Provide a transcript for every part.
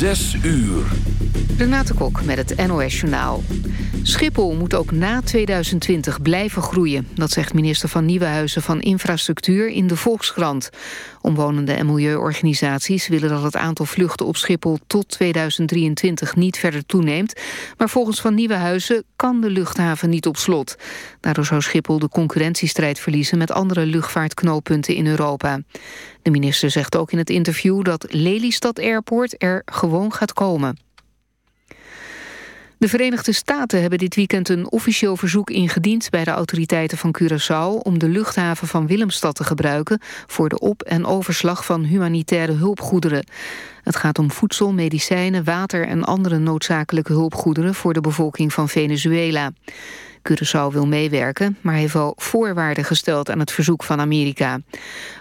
Zes uur. Renate Kok met het NOS Journaal. Schiphol moet ook na 2020 blijven groeien. Dat zegt minister van Nieuwenhuizen van Infrastructuur in de Volkskrant. Omwonenden en milieuorganisaties willen dat het aantal vluchten op Schiphol tot 2023 niet verder toeneemt. Maar volgens Van Nieuwenhuizen kan de luchthaven niet op slot. Daardoor zou Schiphol de concurrentiestrijd verliezen met andere luchtvaartknooppunten in Europa. De minister zegt ook in het interview dat Lelystad Airport er gewoon gaat komen. De Verenigde Staten hebben dit weekend een officieel verzoek ingediend bij de autoriteiten van Curaçao om de luchthaven van Willemstad te gebruiken voor de op- en overslag van humanitaire hulpgoederen. Het gaat om voedsel, medicijnen, water en andere noodzakelijke hulpgoederen voor de bevolking van Venezuela. Curaçao wil meewerken, maar heeft wel voorwaarden gesteld aan het verzoek van Amerika.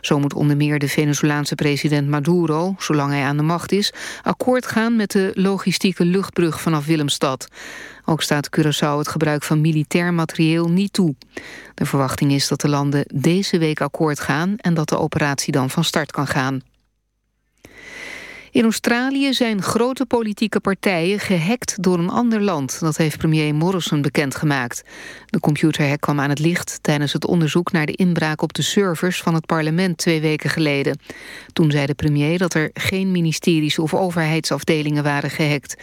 Zo moet onder meer de Venezolaanse president Maduro, zolang hij aan de macht is, akkoord gaan met de logistieke luchtbrug vanaf Willemstad. Ook staat Curaçao het gebruik van militair materieel niet toe. De verwachting is dat de landen deze week akkoord gaan en dat de operatie dan van start kan gaan. In Australië zijn grote politieke partijen gehackt door een ander land. Dat heeft premier Morrison bekendgemaakt. De computerhack kwam aan het licht tijdens het onderzoek naar de inbraak op de servers van het parlement twee weken geleden. Toen zei de premier dat er geen ministeries of overheidsafdelingen waren gehackt.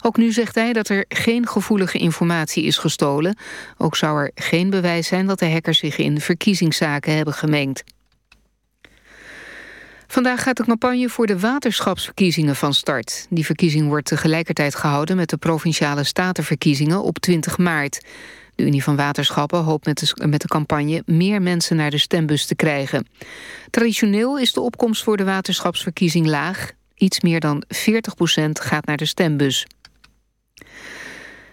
Ook nu zegt hij dat er geen gevoelige informatie is gestolen. Ook zou er geen bewijs zijn dat de hackers zich in verkiezingszaken hebben gemengd. Vandaag gaat de campagne voor de waterschapsverkiezingen van start. Die verkiezing wordt tegelijkertijd gehouden met de Provinciale Statenverkiezingen op 20 maart. De Unie van Waterschappen hoopt met de, met de campagne meer mensen naar de stembus te krijgen. Traditioneel is de opkomst voor de waterschapsverkiezing laag. Iets meer dan 40% gaat naar de stembus.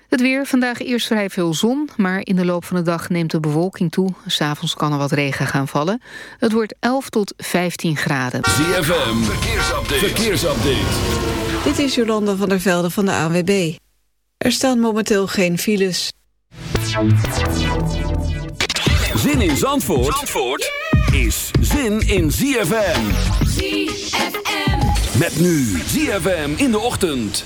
Het weer, vandaag eerst vrij veel zon, maar in de loop van de dag neemt de bewolking toe. S'avonds kan er wat regen gaan vallen. Het wordt 11 tot 15 graden. ZFM, verkeersupdate. verkeersupdate. Dit is Jolanda van der Velde van de ANWB. Er staan momenteel geen files. Zin in Zandvoort, Zandvoort is zin in ZFM. ZFM. Met nu ZFM in de ochtend.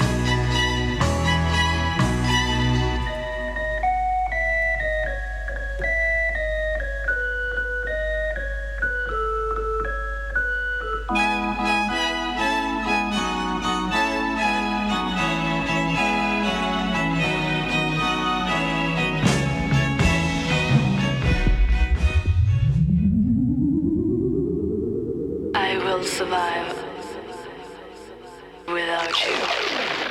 won't survive without you.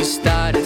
estar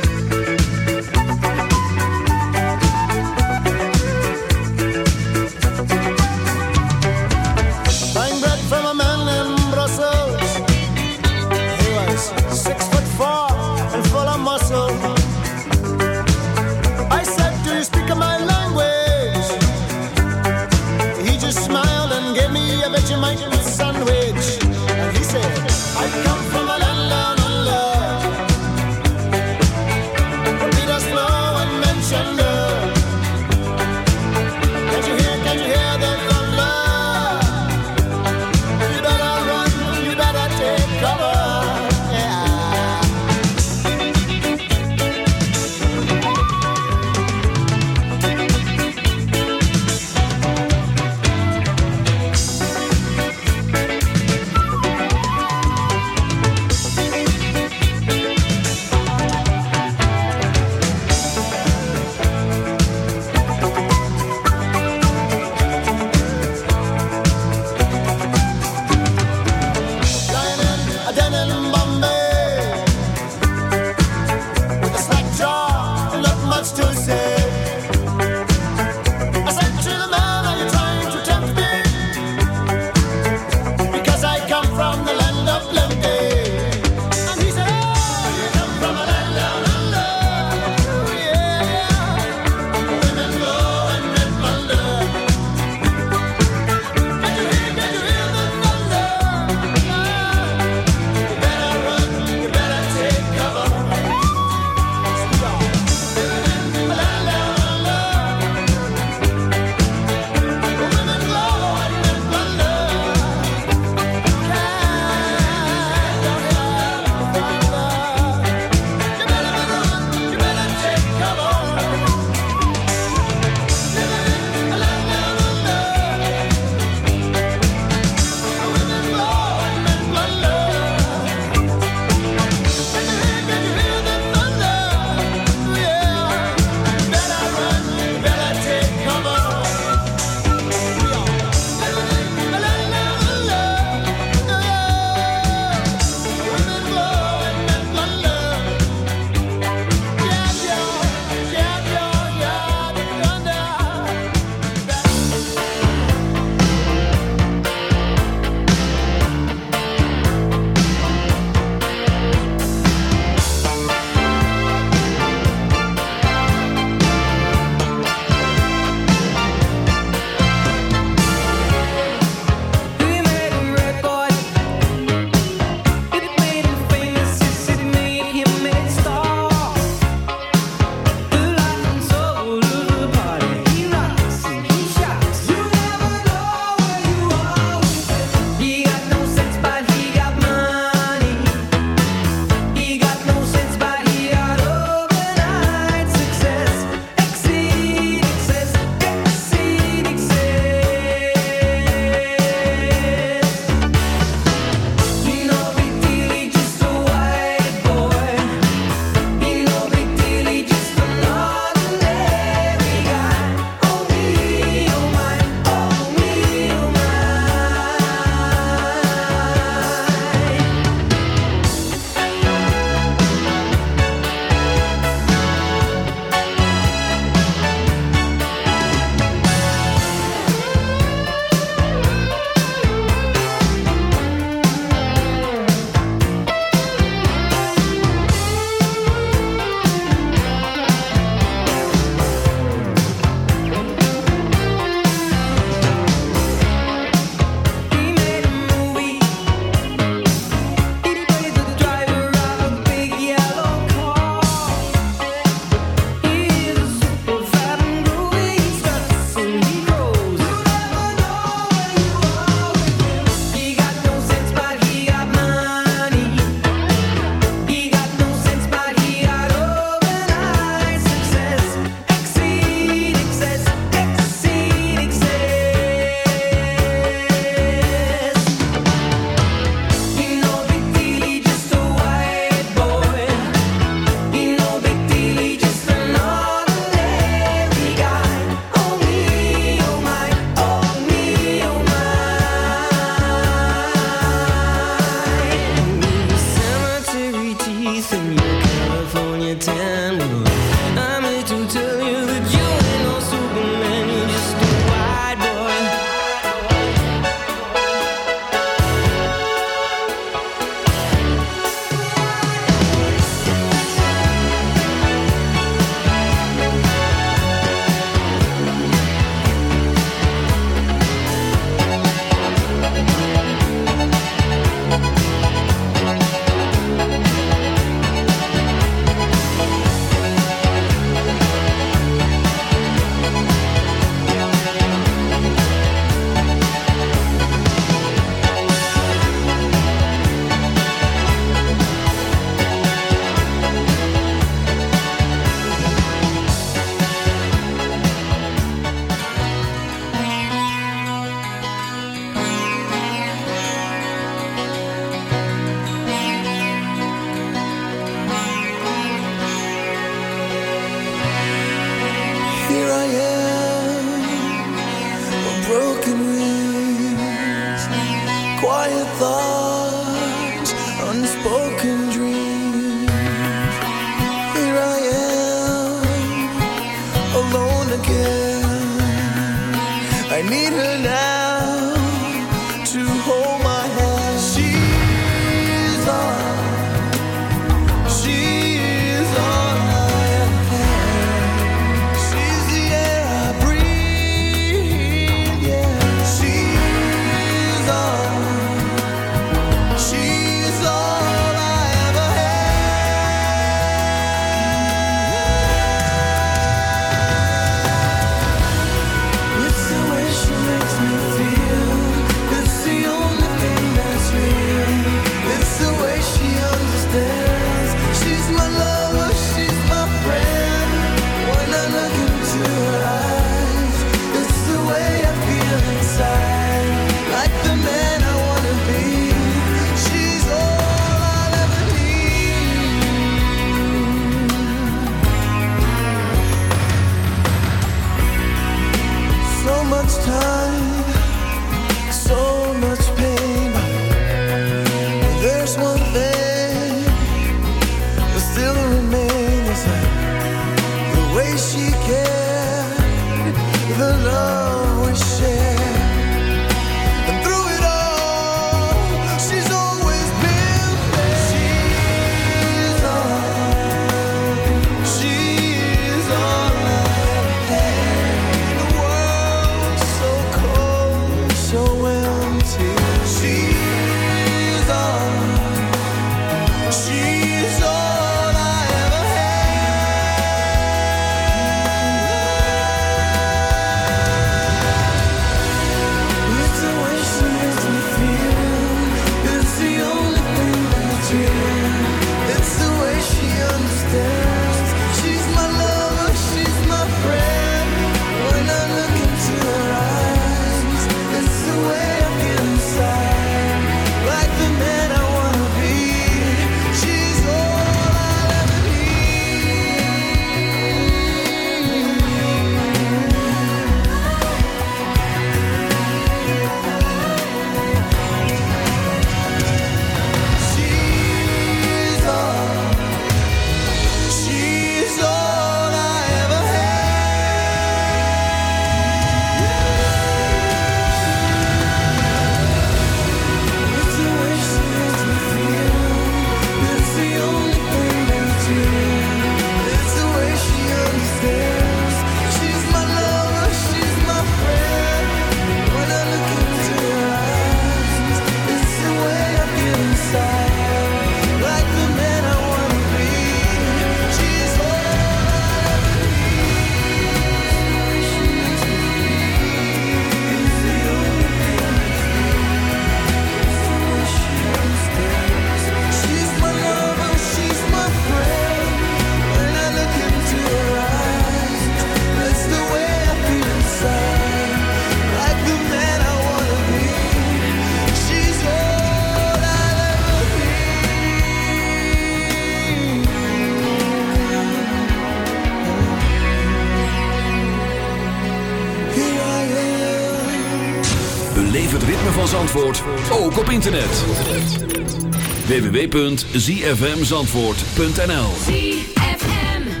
www.zfmzandvoort.nl ZFM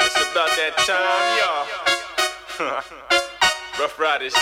It's about that time, y'all. Rough Riders.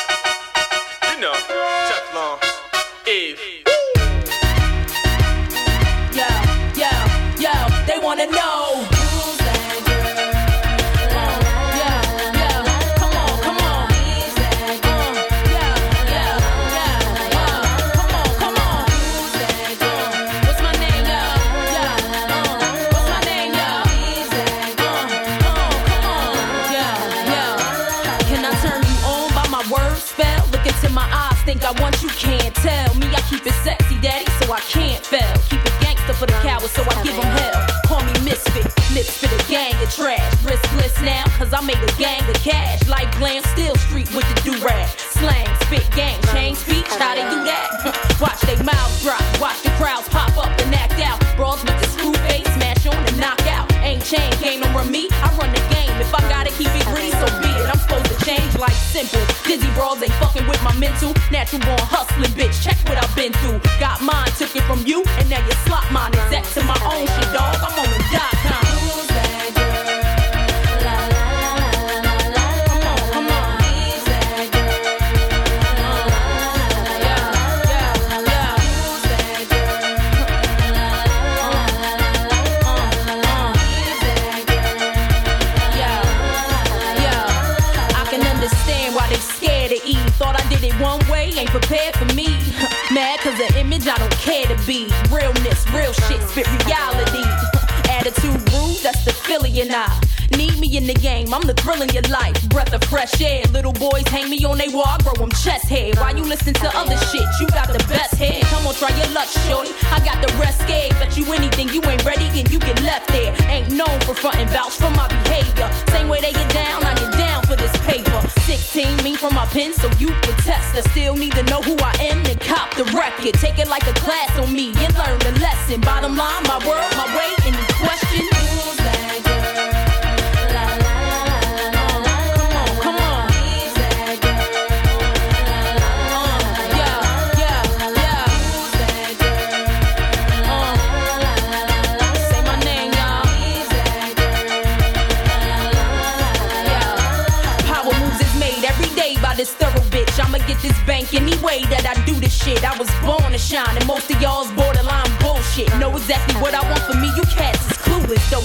Listen to other shit? You got the best head. Come on, try your luck, shorty. I got the rest scared. Bet you anything, you ain't ready and you get left there. Ain't known for frontin' vouch for my behavior. Same way they get down, I get down for this paper. 16 me from my pen, so you can test. I still need to know who I am and cop the record. Take it like a class on me and learn the lesson. Bottom line, my world,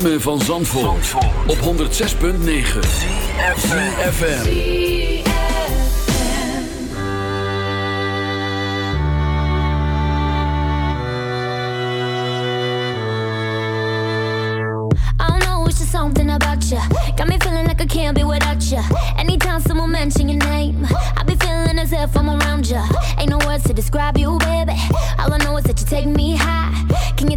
van Zandvoort, op 106.9 CFFM I know it's just something about you Got me feeling like I can't be without you Anytime someone mention your name I be feeling as if I'm around you Ain't no words to describe you, baby. All I know is that you take me high